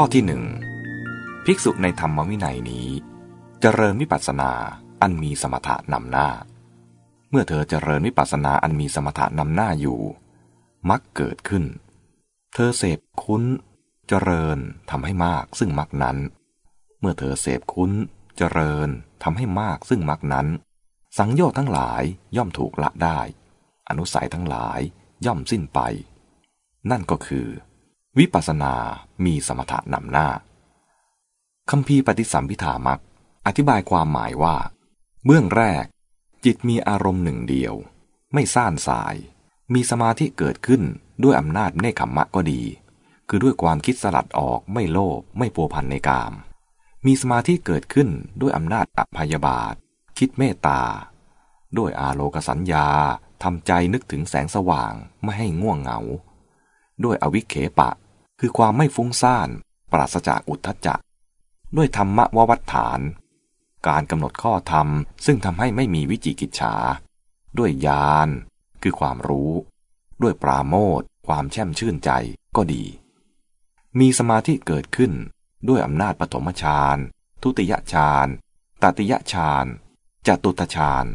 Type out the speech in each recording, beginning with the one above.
ข้อที่หนึ่งภิกษุในธรรมวินัยนี้จเจริญวิปัสสนาอันมีสมถะนำหน้า เมื่อเธอเจริญวิปัสสนาอันมีสมถะนำหน้าอยู่ มักเกิดขึ้น เธอเสพคุ้น เจริญทำให้มากซึ่งมักนั้น เมื่อเธอเสพคุ้น เจริญทำให้มากซึ่งมักนั้น สังโยชน์ทั้งหลายย่อมถูกละได้ อนุสัยทั้งหลายย่อมสิ้นไป นั่นก็คือ วิปัสสนามีสมถะนำหน้าคำพีปฏิสัมพิธามักอธิบายความหมายว่า เบื้องแรก จิตมีอารมณ์หนึ่งเดียว ไม่ซ่านสาย มีสมาธิเกิดขึ้นด้วยอำนาจเนคขมมะก็ดี คือด้วยความคิดสลัดออกไม่โลภไม่ปัวพันในกาม มีสมาธิเกิดขึ้นด้วยอำนาจอภยบาท คิดเมตตา ด้วยอาโลกสัญญาทำใจนึกถึงแสงสว่างไม่ให้ง่วงเหงา ด้วยอวิเคปะ คือความไม่ฟุ้งซ่าน ปราศจากอุทธจักด้วยธรรมววัฏฐาน การกำหนดข้อธรรม ซึ่งทำให้ไม่มีวิจิกิจฉา ด้วยญาณคือความรู้ ด้วยปราโมทความแช่มชื่นใจก็ดี มีสมาธิเกิดขึ้นด้วยอำนาจปฐมฌาน ทุติยฌานตติยฌานจตุตฌาน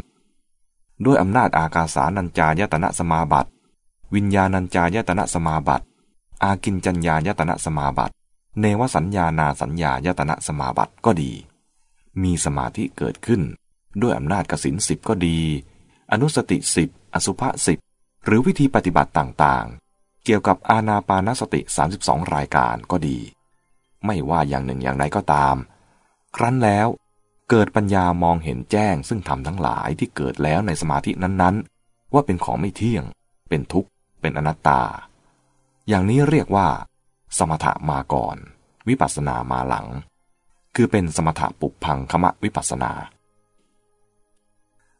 ด้วยอำนาจอากาสานัญจายตนะสมาบัติ วิญญาณัญจายตนะสมาบัติ อากินจัญญายตนะสมาบัติเนวสัญญานาสัญญายตนะสมาบัติก็ดี มีสมาธิเกิดขึ้น ด้วยอำนาจกสินสิบก็ดี อนุสติสิบอสุภะสิบหรือวิธีปฏิบัติต่างๆ เกี่ยวกับอาณาปานสติ 32 รายการก็ดี ไม่ว่าอย่างหนึ่งอย่างใดก็ตาม ครั้นแล้วเกิดปัญญามองเห็นแจ้งซึ่งทำทั้งหลายที่เกิดแล้วในสมาธินั้นๆ ว่าเป็นของไม่เที่ยง เป็นทุกข์ เป็นอนัตตา อย่างนี้เรียกว่า สมถะมาก่อน วิปัสสนามาหลัง คือเป็นสมถะปุพังคมะวิปัสสนา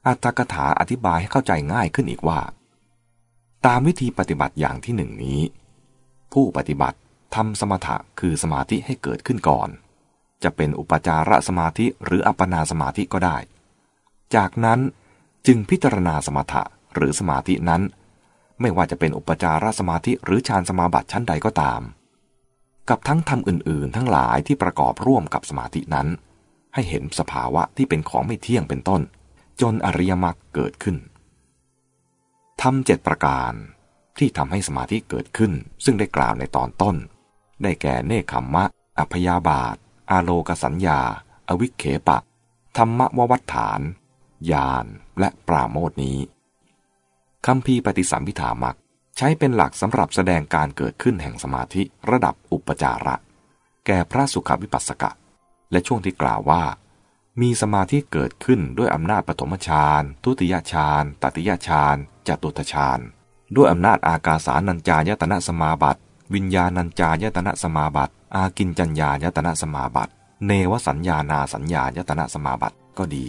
อัตถกถาอธิบายให้เข้าใจง่ายขึ้นอีกว่า ตามวิธีปฏิบัติอย่างที่หนึ่งนี้ ผู้ปฏิบัติทำสมถะคือสมาธิให้เกิดขึ้นก่อน จะเป็นอุปจารสมาธิหรืออัปปนาสมาธิก็ได้ จากนั้นจึงพิจารณาสมถะหรือสมาธินั้น ไม่ว่าจะเป็นอุปจารสมาธิหรือฌานสมาบัติชั้นใดก็ตาม กับทั้งทำอื่น ๆ ทั้งหลายที่ประกอบร่วมกับสมาธินั้น ให้เห็นสภาวะที่เป็นของไม่เที่ยงเป็นต้น จนอริยมรรคเกิดขึ้นทำเจ็ดประการที่ทำให้สมาธิเกิดขึ้น ซึ่งได้กล่าวในตอนต้น ได้แก่เนคขมมะ อัพยาบาท อาโลกสัญญา อวิเคปะ ธรรมววัฏฐาน ญาณและปราโมทนี้ คำพีปฏิสัมพิธามักใช้เป็นหลักสำหรับแสดงการเกิดขึ้นแห่งสมาธิระดับอุปจาระ แก่พระสุขวิปัสสกะ และช่วงที่กล่าวว่า มีสมาธิเกิดขึ้นด้วยอำนาจปฐมฌานทุติยฌานตติยฌานจตุตฌานด้วยอำนาจอากาสานัญจายตนะสมาบัติ วิญญาณัญจายตนะสมาบัติ อากินจัญญายตนะสมาบัติ เนวสัญญานาสัญญายตนะสมาบัติก็ดี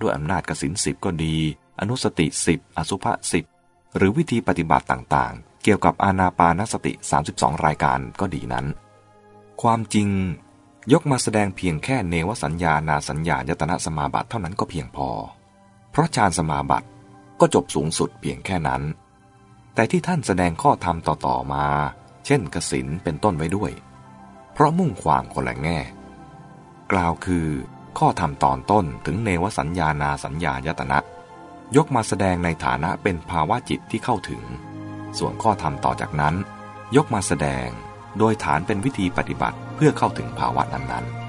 ด้วยอำนาจกสินสิบก็ดี อนุสติสิบอสุภะสิบหรือวิธีปฏิบัติต่างๆ เกี่ยวกับอานาปานสติ 32 รายการก็ดีนั้น ความจริง ยกมาแสดงเพียงแค่เนวสัญญานาสัญญายตนะสมาบัติเท่านั้นก็เพียงพอ เพราะฌานสมาบัติก็จบสูงสุดเพียงแค่นั้น แต่ที่ท่านแสดงข้อธรรมต่อๆมา เช่นกสินเป็นต้นไว้ด้วย เพราะมุ่งความคนละแง่ กล่าวคือ ข้อธรรมตอนต้นถึงเนวสัญญานาสัญญายตนะ ยกมาแสดงในฐานะเป็นภาวะจิตที่เข้าถึง ส่วนข้อธรรมต่อจากนั้น ยกมาแสดงโดยฐานเป็นวิธีปฏิบัติเพื่อเข้าถึงภาวะนั้นๆ